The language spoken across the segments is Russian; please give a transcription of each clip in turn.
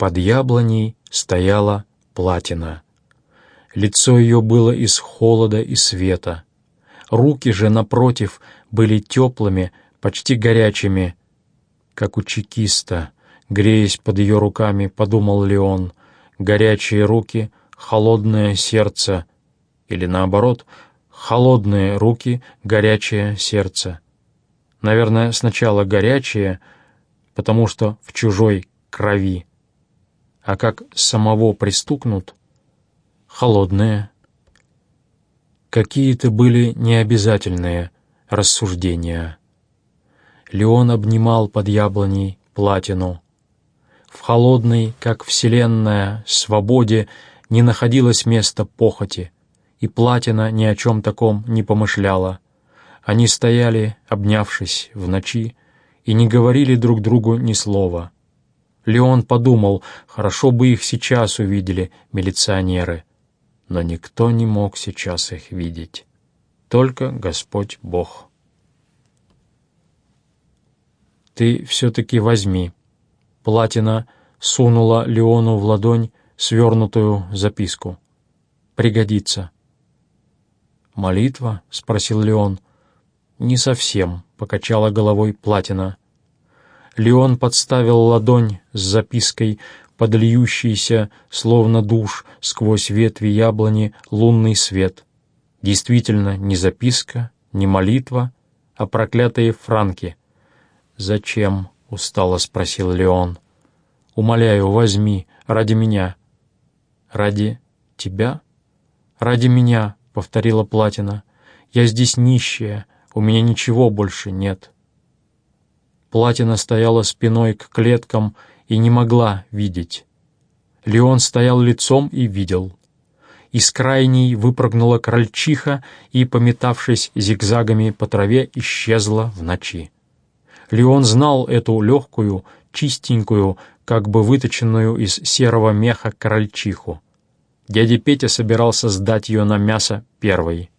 Под яблоней стояла платина. Лицо ее было из холода и света. Руки же, напротив, были теплыми, почти горячими, как у чекиста. Греясь под ее руками, подумал Леон, горячие руки, холодное сердце, или наоборот, холодные руки, горячее сердце. Наверное, сначала горячее, потому что в чужой крови, а как самого пристукнут, холодное. Какие-то были необязательные рассуждения. Леон обнимал под яблоней платину. В холодной, как вселенная, свободе не находилось места похоти, и платина ни о чем таком не помышляла. Они стояли, обнявшись в ночи, и не говорили друг другу ни слова. Леон подумал, хорошо бы их сейчас увидели милиционеры, но никто не мог сейчас их видеть, только Господь Бог. «Ты все-таки возьми». Платина сунула Леону в ладонь свернутую записку. «Пригодится». «Молитва?» — спросил Леон. «Не совсем», — покачала головой Платина. Леон подставил ладонь с запиской, подльющийся, словно душ, сквозь ветви яблони лунный свет. Действительно, не записка, не молитва, а проклятые франки. «Зачем?» — устало спросил Леон. «Умоляю, возьми, ради меня». «Ради тебя?» «Ради меня», — повторила Платина. «Я здесь нищая, у меня ничего больше нет». Платина стояла спиной к клеткам и не могла видеть. Леон стоял лицом и видел. Из крайней выпрыгнула крольчиха и, пометавшись зигзагами по траве, исчезла в ночи. Леон знал эту легкую, чистенькую, как бы выточенную из серого меха крольчиху. Дядя Петя собирался сдать ее на мясо первой.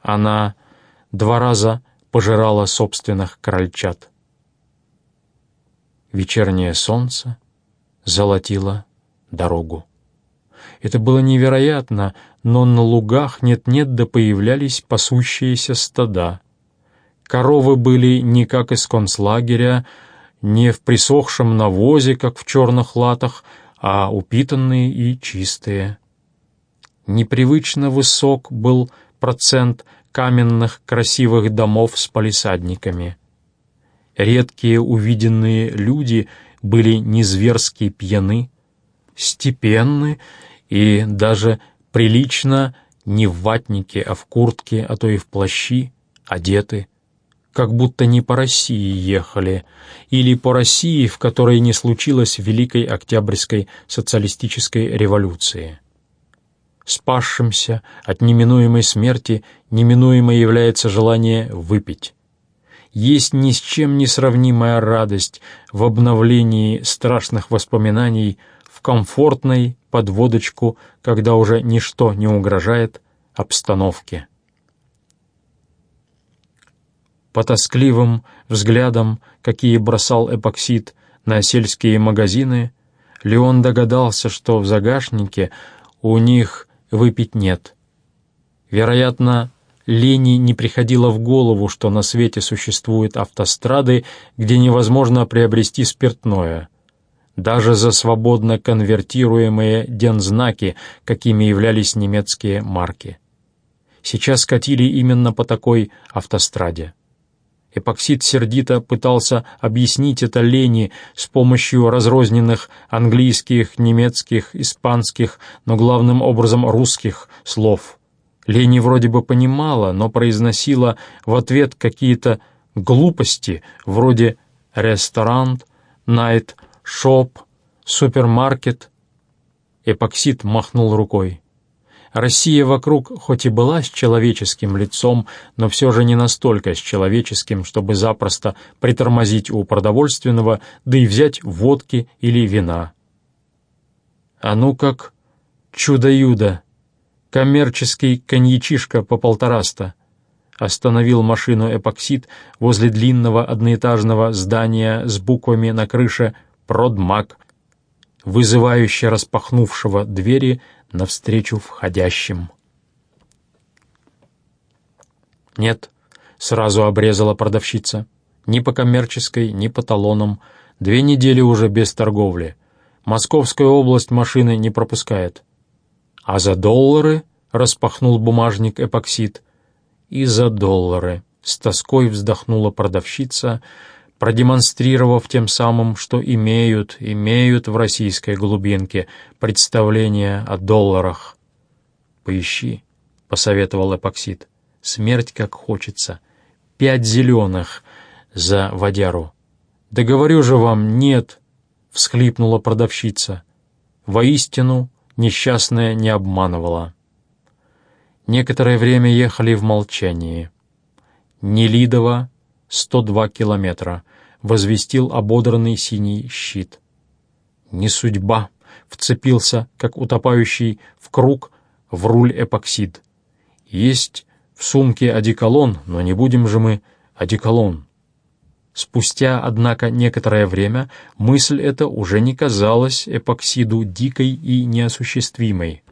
Она два раза пожирала собственных крольчат. Вечернее солнце золотило дорогу. Это было невероятно, но на лугах нет-нет да появлялись пасущиеся стада. Коровы были не как из концлагеря, не в присохшем навозе, как в черных латах, а упитанные и чистые. Непривычно высок был процент каменных красивых домов с палисадниками. Редкие увиденные люди были не зверски пьяны, степенны и даже прилично не в ватнике, а в куртке, а то и в плащи, одеты, как будто не по России ехали, или по России, в которой не случилось Великой Октябрьской социалистической революции. Спасшимся от неминуемой смерти неминуемо является желание выпить. Есть ни с чем не сравнимая радость в обновлении страшных воспоминаний в комфортной подводочку, когда уже ничто не угрожает обстановке. По тоскливым взглядам, какие бросал эпоксид на сельские магазины, Леон догадался, что в загашнике у них выпить нет. Вероятно, Лени не приходило в голову, что на свете существуют автострады, где невозможно приобрести спиртное. Даже за свободно конвертируемые дензнаки, какими являлись немецкие марки. Сейчас катили именно по такой автостраде. Эпоксид сердито пытался объяснить это Лени с помощью разрозненных английских, немецких, испанских, но главным образом русских слов. Лени вроде бы понимала, но произносила в ответ какие-то глупости вроде «ресторан», «найт», «шоп», «супермаркет». Эпоксид махнул рукой. Россия вокруг хоть и была с человеческим лицом, но все же не настолько с человеческим, чтобы запросто притормозить у продовольственного, да и взять водки или вина. А ну как чудо-юдо, коммерческий коньячишка по полтораста. Остановил машину эпоксид возле длинного одноэтажного здания с буквами на крыше «Продмаг», вызывающе распахнувшего двери навстречу входящим. «Нет», — сразу обрезала продавщица, — «ни по коммерческой, ни по талонам. Две недели уже без торговли. Московская область машины не пропускает». «А за доллары?» — распахнул бумажник эпоксид. «И за доллары», — с тоской вздохнула продавщица, продемонстрировав тем самым, что имеют, имеют в российской глубинке представление о долларах. «Поищи», — посоветовал эпоксид смерть как хочется. Пять зеленых за водяру. «Да говорю же вам, нет!» — всхлипнула продавщица. Воистину, несчастная не обманывала. Некоторое время ехали в молчании. Нелидово, 102 километра, возвестил ободранный синий щит. «Не судьба!» — вцепился, как утопающий в круг, в руль эпоксид. «Есть в сумке одеколон, но не будем же мы одеколон. Спустя, однако, некоторое время мысль эта уже не казалась эпоксиду дикой и неосуществимой.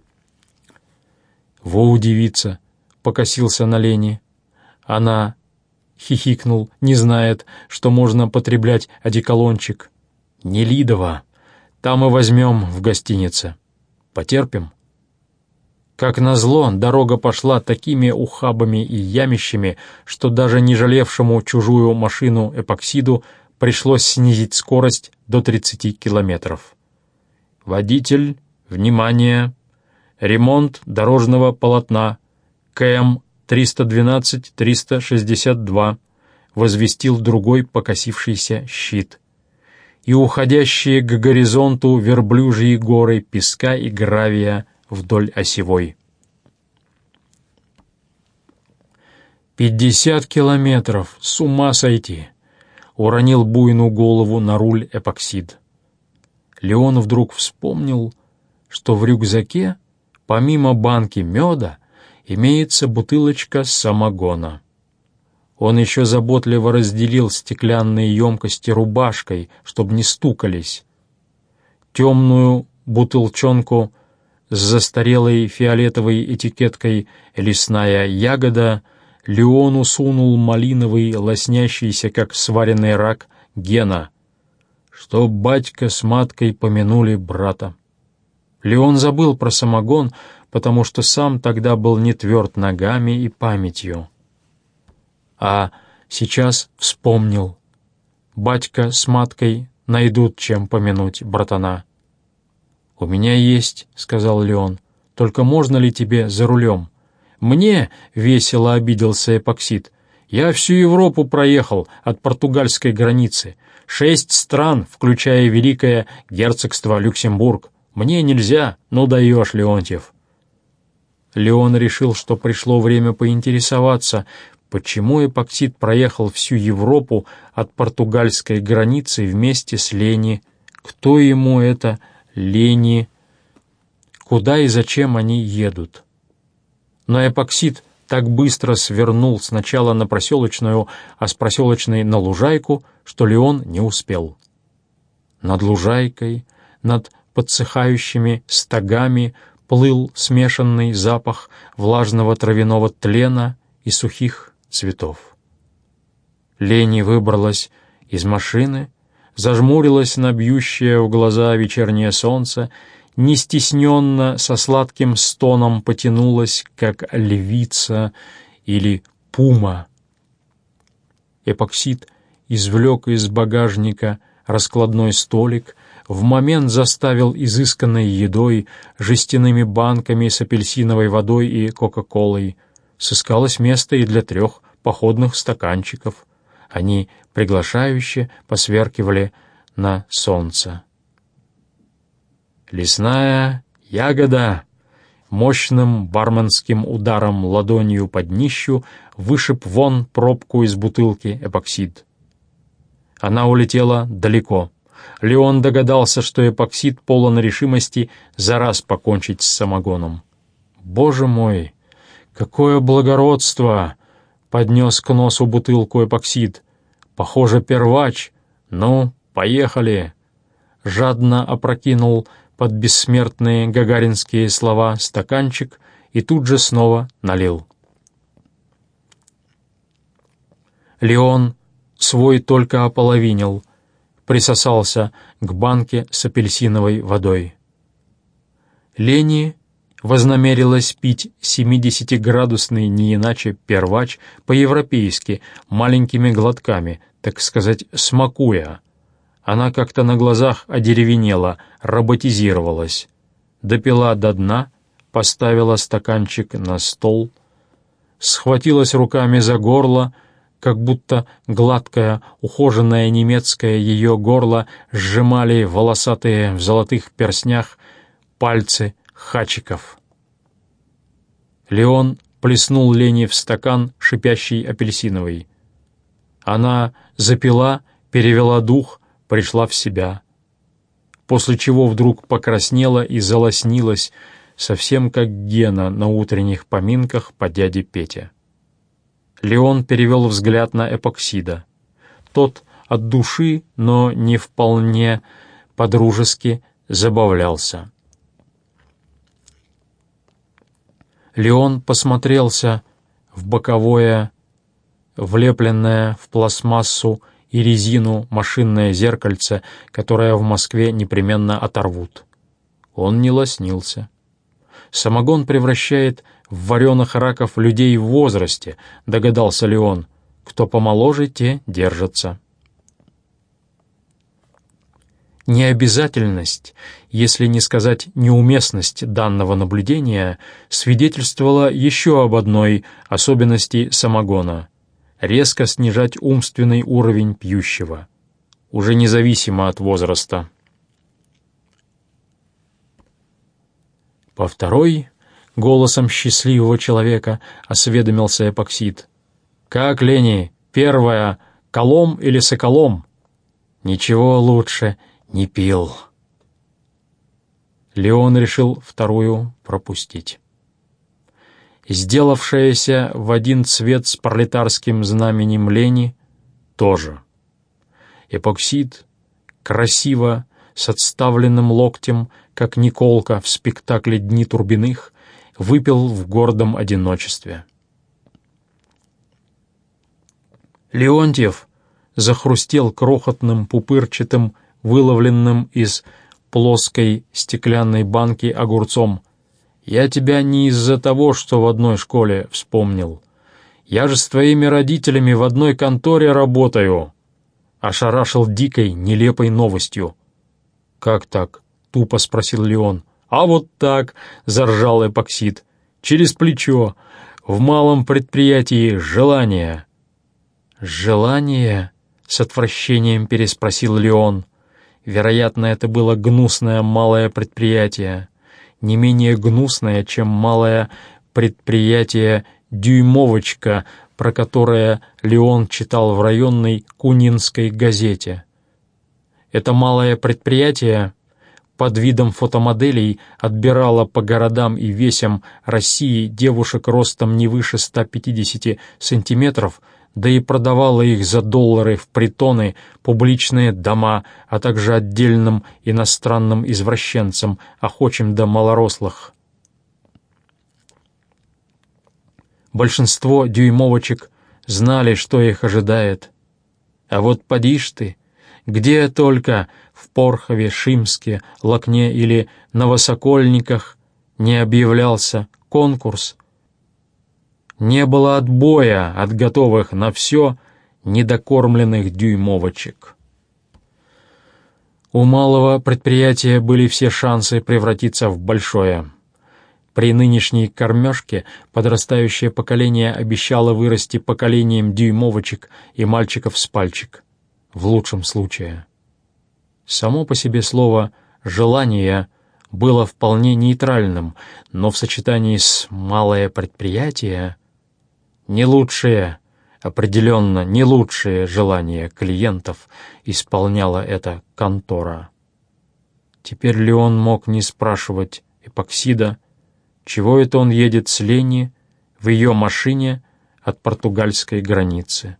«Во удивиться!» — покосился на Лени. Она хихикнул, не знает, что можно потреблять одеколончик. «Не Лидова. Там и возьмем в гостинице. Потерпим?» Как назло, дорога пошла такими ухабами и ямищами, что даже не жалевшему чужую машину эпоксиду пришлось снизить скорость до 30 километров. Водитель, внимание, ремонт дорожного полотна, КМ 312-362, возвестил другой покосившийся щит. И уходящие к горизонту верблюжьи горы песка и гравия вдоль осевой. «Пятьдесят километров! С ума сойти!» — уронил буйную голову на руль эпоксид. Леон вдруг вспомнил, что в рюкзаке, помимо банки меда, имеется бутылочка самогона. Он еще заботливо разделил стеклянные емкости рубашкой, чтобы не стукались. Темную бутылчонку — с застарелой фиолетовой этикеткой «Лесная ягода» Леону сунул малиновый, лоснящийся, как сваренный рак, Гена, что батька с маткой помянули брата. Леон забыл про самогон, потому что сам тогда был не тверд ногами и памятью. А сейчас вспомнил. Батька с маткой найдут чем помянуть братана. «У меня есть», — сказал Леон. «Только можно ли тебе за рулем?» «Мне?» — весело обиделся эпоксид. «Я всю Европу проехал от португальской границы. Шесть стран, включая Великое Герцогство Люксембург. Мне нельзя, ну даешь, Леонтьев». Леон решил, что пришло время поинтересоваться, почему эпоксид проехал всю Европу от португальской границы вместе с Лени, кто ему это лени, куда и зачем они едут. Но эпоксид так быстро свернул сначала на проселочную, а с проселочной на лужайку, что Леон не успел. Над лужайкой, над подсыхающими стогами плыл смешанный запах влажного травяного тлена и сухих цветов. Лени выбралась из машины, зажмурилась на бьющее в глаза вечернее солнце, не стесненно со сладким стоном потянулась, как львица или пума. Эпоксид извлек из багажника раскладной столик, в момент заставил изысканной едой, жестяными банками с апельсиновой водой и кока-колой. Сыскалось место и для трех походных стаканчиков. Они приглашающе посверкивали на солнце. Лесная ягода мощным барменским ударом ладонью под днищу вышиб вон пробку из бутылки эпоксид. Она улетела далеко. Леон догадался, что эпоксид полон решимости за раз покончить с самогоном. «Боже мой! Какое благородство!» поднес к носу бутылку эпоксид. «Похоже, первач. Ну, поехали!» жадно опрокинул под бессмертные гагаринские слова стаканчик и тут же снова налил. Леон свой только ополовинил, присосался к банке с апельсиновой водой. Лени вознамерилась пить 70-градусный не иначе первач по-европейски, маленькими глотками, так сказать, смакуя. Она как-то на глазах одеревенела, роботизировалась. Допила до дна, поставила стаканчик на стол, схватилась руками за горло, как будто гладкое, ухоженное немецкое ее горло сжимали волосатые в золотых перстнях пальцы хачиков. Леон плеснул Лене в стакан, шипящий апельсиновый. Она запила, перевела дух, пришла в себя. После чего вдруг покраснела и залоснилась, совсем как Гена на утренних поминках по дяде Пете. Леон перевел взгляд на эпоксида. Тот от души, но не вполне подружески забавлялся. Леон посмотрелся в боковое, влепленное в пластмассу и резину машинное зеркальце, которое в Москве непременно оторвут. Он не лоснился. Самогон превращает в вареных раков людей в возрасте, догадался Леон. Кто помоложе, те держатся. Необязательность, если не сказать неуместность данного наблюдения, свидетельствовала еще об одной особенности самогона — резко снижать умственный уровень пьющего, уже независимо от возраста. По второй, голосом счастливого человека, осведомился эпоксид. «Как, Лени, первая, колом или соколом?» «Ничего лучше», не пил. Леон решил вторую пропустить. Сделавшаяся в один цвет с пролетарским знаменем лени тоже. Эпоксид, красиво, с отставленным локтем, как Николка в спектакле «Дни Турбиных», выпил в гордом одиночестве. Леонтьев захрустел крохотным пупырчатым выловленным из плоской стеклянной банки огурцом. «Я тебя не из-за того, что в одной школе вспомнил. Я же с твоими родителями в одной конторе работаю!» Ошарашил дикой, нелепой новостью. «Как так?» — тупо спросил Леон. «А вот так!» — заржал эпоксид. «Через плечо. В малом предприятии желание». «Желание?» — с отвращением переспросил Леон. Вероятно, это было гнусное малое предприятие, не менее гнусное, чем малое предприятие «Дюймовочка», про которое Леон читал в районной Кунинской газете. Это малое предприятие под видом фотомоделей отбирало по городам и весям России девушек ростом не выше 150 сантиметров – да и продавала их за доллары в притоны, публичные дома, а также отдельным иностранным извращенцам, охочим до малорослых. Большинство дюймовочек знали, что их ожидает. А вот подишь ты, где только в Порхове, Шимске, Лакне или Новосокольниках не объявлялся конкурс — не было отбоя от готовых на все недокормленных дюймовочек. У малого предприятия были все шансы превратиться в большое. При нынешней кормежке подрастающее поколение обещало вырасти поколением дюймовочек и мальчиков с пальчик. В лучшем случае. Само по себе слово «желание» было вполне нейтральным, но в сочетании с «малое предприятие» Не лучшие, определенно не лучшие желания клиентов исполняла эта контора. Теперь Леон мог не спрашивать эпоксида, чего это он едет с Лени в ее машине от португальской границы.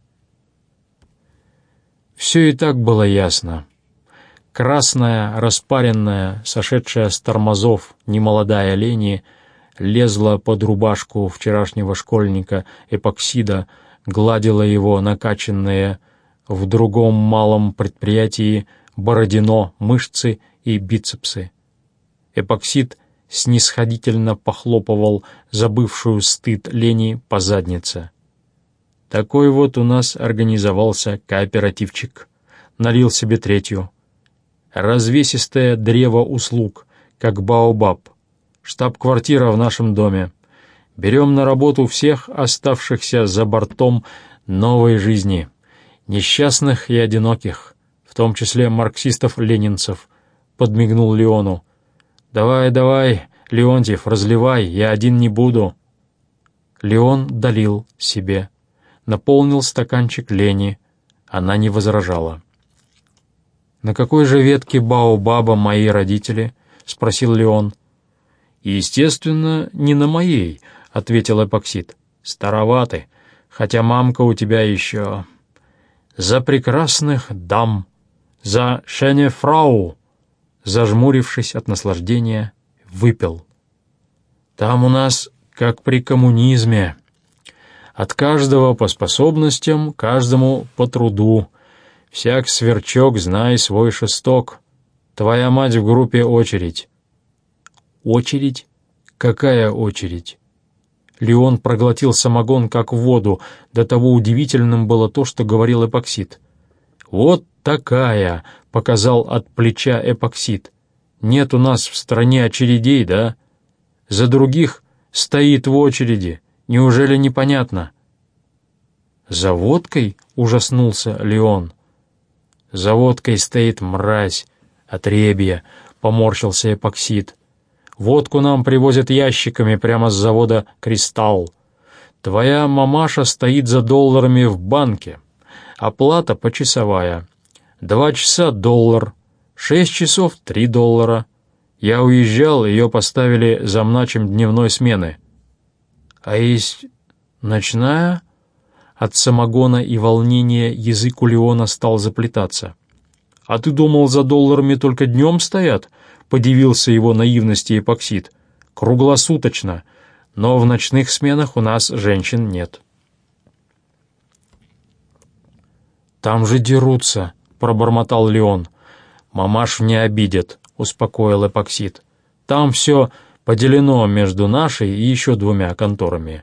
Все и так было ясно. Красная, распаренная, сошедшая с тормозов немолодая Лени лезла под рубашку вчерашнего школьника эпоксида, гладила его накачанные в другом малом предприятии Бородино мышцы и бицепсы. Эпоксид снисходительно похлопывал забывшую стыд Лени по заднице. Такой вот у нас организовался кооперативчик. Налил себе третью. Развесистое древо услуг, как Баобаб. Штаб-квартира в нашем доме. Берем на работу всех оставшихся за бортом новой жизни. Несчастных и одиноких, в том числе марксистов-ленинцев, подмигнул Леону. «Давай, давай, Леонтьев, разливай, я один не буду». Леон долил себе. Наполнил стаканчик Лени. Она не возражала. «На какой же ветке Баобаба мои родители?» — спросил Леон. «Естественно, не на моей», — ответил Эпоксид. «Староваты, хотя мамка у тебя еще...» «За прекрасных дам! За шенефрау!» зажмурившись от наслаждения, выпил. «Там у нас, как при коммунизме, от каждого по способностям, каждому по труду. Всяк сверчок, знай свой шесток. Твоя мать в группе очередь». «Очередь? Какая очередь?» Леон проглотил самогон как воду, до того удивительным было то, что говорил эпоксид. «Вот такая!» — показал от плеча эпоксид. «Нет у нас в стране очередей, да? За других стоит в очереди. Неужели непонятно?» «За водкой?» — ужаснулся Леон. «За водкой стоит мразь, отребья», — поморщился эпоксид. «Водку нам привозят ящиками прямо с завода «Кристалл». Твоя мамаша стоит за долларами в банке. Оплата почасовая. Два часа — доллар. Шесть часов — три доллара. Я уезжал, ее поставили за замначем дневной смены. А есть ночная? От самогона и волнения язык у Леона стал заплетаться. «А ты думал, за долларами только днем стоят?» — подивился его наивности эпоксид. «Круглосуточно, но в ночных сменах у нас женщин нет». «Там же дерутся», — пробормотал Леон. «Мамаш не обидят», — успокоил эпоксид. «Там все поделено между нашей и еще двумя конторами.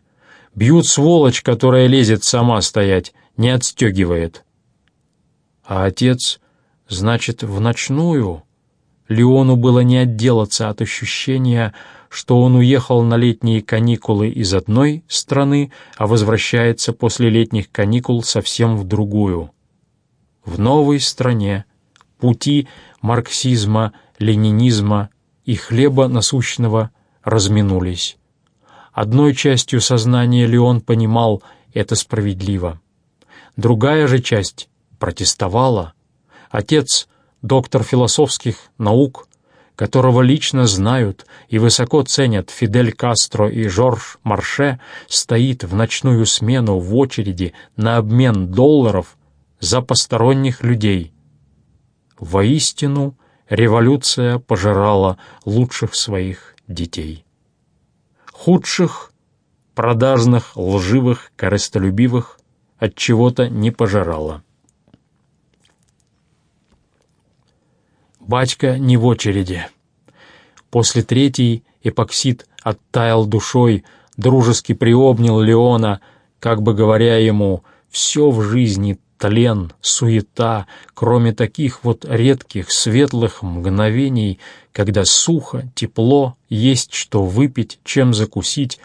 Бьют сволочь, которая лезет сама стоять, не отстегивает». «А отец, значит, в ночную?» Леону было не отделаться от ощущения, что он уехал на летние каникулы из одной страны, а возвращается после летних каникул совсем в другую в новой стране пути марксизма, ленинизма и хлеба насущного разминулись. Одной частью сознания Леон понимал это справедливо. Другая же часть протестовала. Отец, доктор философских наук, которого лично знают и высоко ценят Фидель Кастро и Жорж Марше, стоит в ночную смену в очереди на обмен долларов за посторонних людей. Воистину, революция пожирала лучших своих детей. Худших, продажных, лживых, корыстолюбивых от чего-то не пожирала. Батька не в очереди. После третьей эпоксид оттаял душой, дружески приобнял Леона, как бы говоря ему «все в жизни тлен, суета, кроме таких вот редких светлых мгновений, когда сухо, тепло, есть что выпить, чем закусить,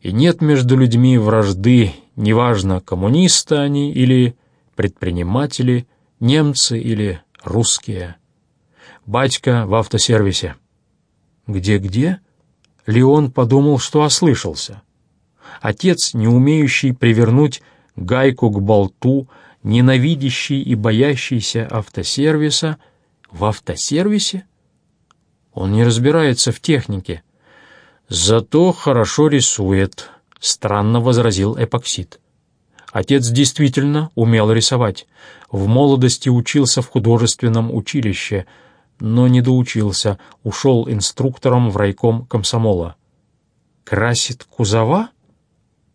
и нет между людьми вражды, неважно, коммунисты они или предприниматели, немцы или русские. Батька в автосервисе. Где-где? Леон подумал, что ослышался. Отец, не умеющий привернуть гайку к болту, ненавидящий и боящийся автосервиса в автосервисе? Он не разбирается в технике. Зато хорошо рисует, странно возразил эпоксид. Отец действительно умел рисовать. В молодости учился в художественном училище, но не доучился, ушел инструктором в райком комсомола. «Красит кузова?»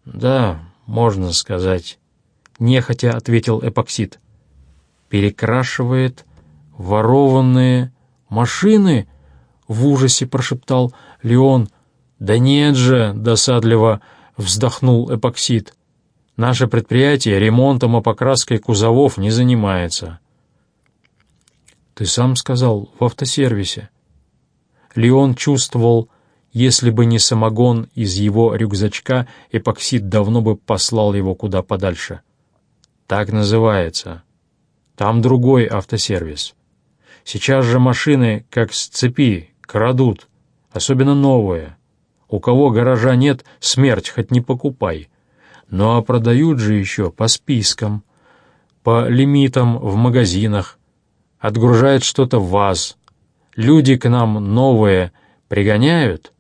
«Да, можно сказать», — нехотя ответил эпоксид. «Перекрашивает ворованные машины?» — в ужасе прошептал Леон. «Да нет же!» — досадливо вздохнул эпоксид. «Наше предприятие ремонтом и покраской кузовов не занимается». «Ты сам сказал, в автосервисе». Леон чувствовал, если бы не самогон из его рюкзачка, эпоксид давно бы послал его куда подальше. «Так называется. Там другой автосервис. Сейчас же машины, как с цепи, крадут, особенно новые. У кого гаража нет, смерть хоть не покупай. Ну а продают же еще по спискам, по лимитам в магазинах, отгружают что-то в ВАЗ. Люди к нам новые пригоняют,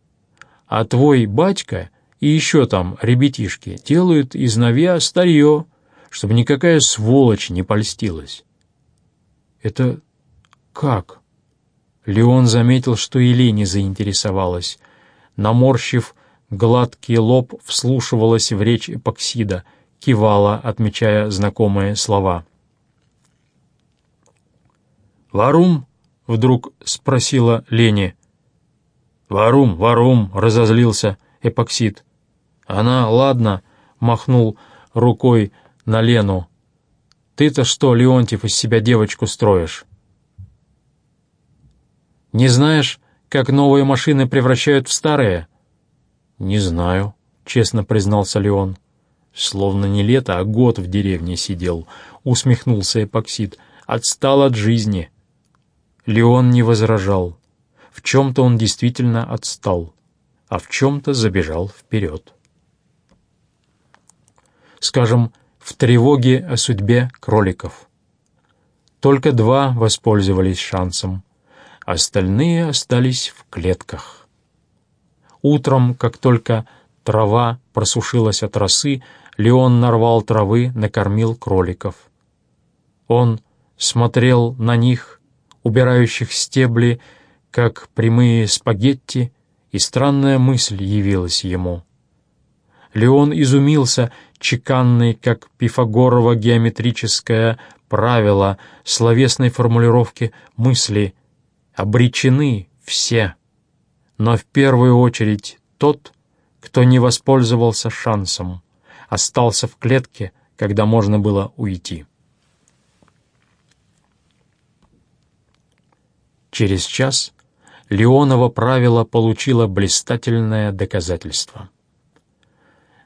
а твой батька и еще там ребятишки делают из новья старье, чтобы никакая сволочь не польстилась. Это как? Леон заметил, что и заинтересовалась. Наморщив гладкий лоб, вслушивалась в речь эпоксида, кивала, отмечая знакомые слова. «Варум?» — вдруг спросила Лени. «Варум, варум!» — разозлился эпоксид. «Она, ладно!» — махнул рукой на Лену. «Ты-то что, Леонтьев, из себя девочку строишь?» «Не знаешь, как новые машины превращают в старые?» «Не знаю», — честно признался Леон. «Словно не лето, а год в деревне сидел», — усмехнулся эпоксид. «Отстал от жизни». Леон не возражал. В чем-то он действительно отстал, а в чем-то забежал вперед. Скажем, в тревоге о судьбе кроликов. Только два воспользовались шансом, остальные остались в клетках. Утром, как только трава просушилась от росы, Леон нарвал травы, накормил кроликов. Он смотрел на них убирающих стебли, как прямые спагетти, и странная мысль явилась ему. Леон изумился чеканной, как Пифагорово геометрическое правило словесной формулировки мысли «обречены все», но в первую очередь тот, кто не воспользовался шансом, остался в клетке, когда можно было уйти. Через час Леонова правило получило блистательное доказательство.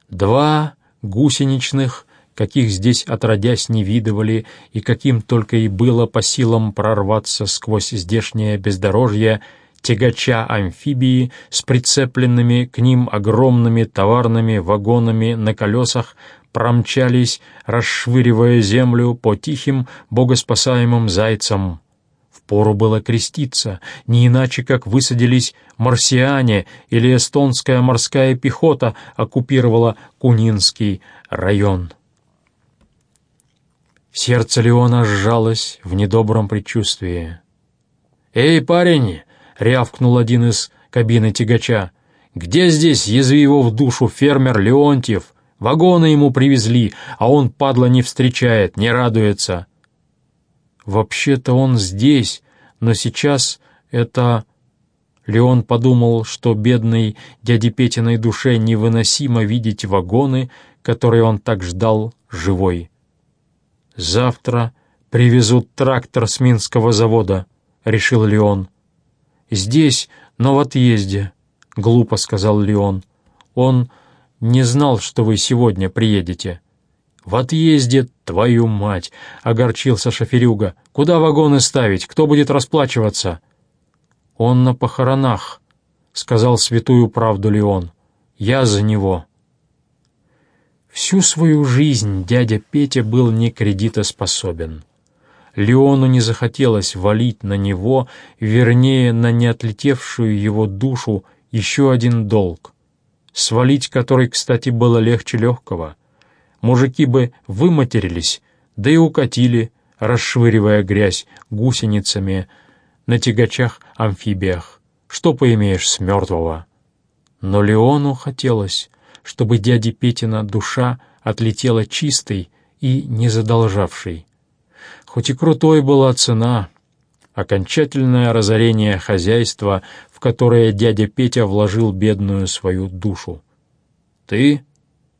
Два гусеничных, каких здесь отродясь не видывали, и каким только и было по силам прорваться сквозь здешнее бездорожье, тягача амфибии с прицепленными к ним огромными товарными вагонами на колесах промчались, расшвыривая землю по тихим богоспасаемым зайцам. Пору было креститься, не иначе как высадились марсиане или эстонская морская пехота оккупировала Кунинский район. Сердце Леона сжалось в недобром предчувствии. «Эй, парень!» — рявкнул один из кабины тягача. «Где здесь, язви его в душу, фермер Леонтьев? Вагоны ему привезли, а он, падла, не встречает, не радуется». Вообще-то он здесь, но сейчас это... Леон подумал, что бедной дяде Петиной душе невыносимо видеть вагоны, которые он так ждал живой. «Завтра привезут трактор с Минского завода», — решил Леон. «Здесь, но в отъезде», — глупо сказал Леон. «Он не знал, что вы сегодня приедете». «В отъезде, твою мать!» — огорчился шоферюга. «Куда вагоны ставить? Кто будет расплачиваться?» «Он на похоронах», — сказал святую правду Леон. «Я за него». Всю свою жизнь дядя Петя был не кредитоспособен. Леону не захотелось валить на него, вернее, на неотлетевшую его душу, еще один долг, свалить который, кстати, было легче легкого — мужики бы выматерились, да и укатили, расшвыривая грязь гусеницами на тягачах-амфибиях. Что поимеешь с мертвого? Но Леону хотелось, чтобы дяде Петина душа отлетела чистой и не задолжавшей. Хоть и крутой была цена, окончательное разорение хозяйства, в которое дядя Петя вложил бедную свою душу. «Ты?» —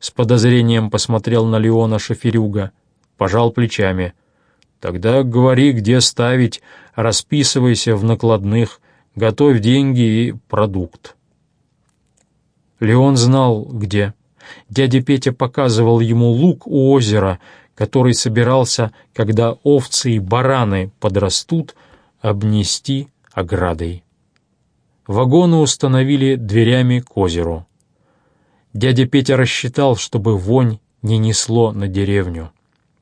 с подозрением посмотрел на Леона Шоферюга, пожал плечами. «Тогда говори, где ставить, расписывайся в накладных, готовь деньги и продукт». Леон знал, где. Дядя Петя показывал ему лук у озера, который собирался, когда овцы и бараны подрастут, обнести оградой. Вагоны установили дверями к озеру. Дядя Петя рассчитал, чтобы вонь не несло на деревню.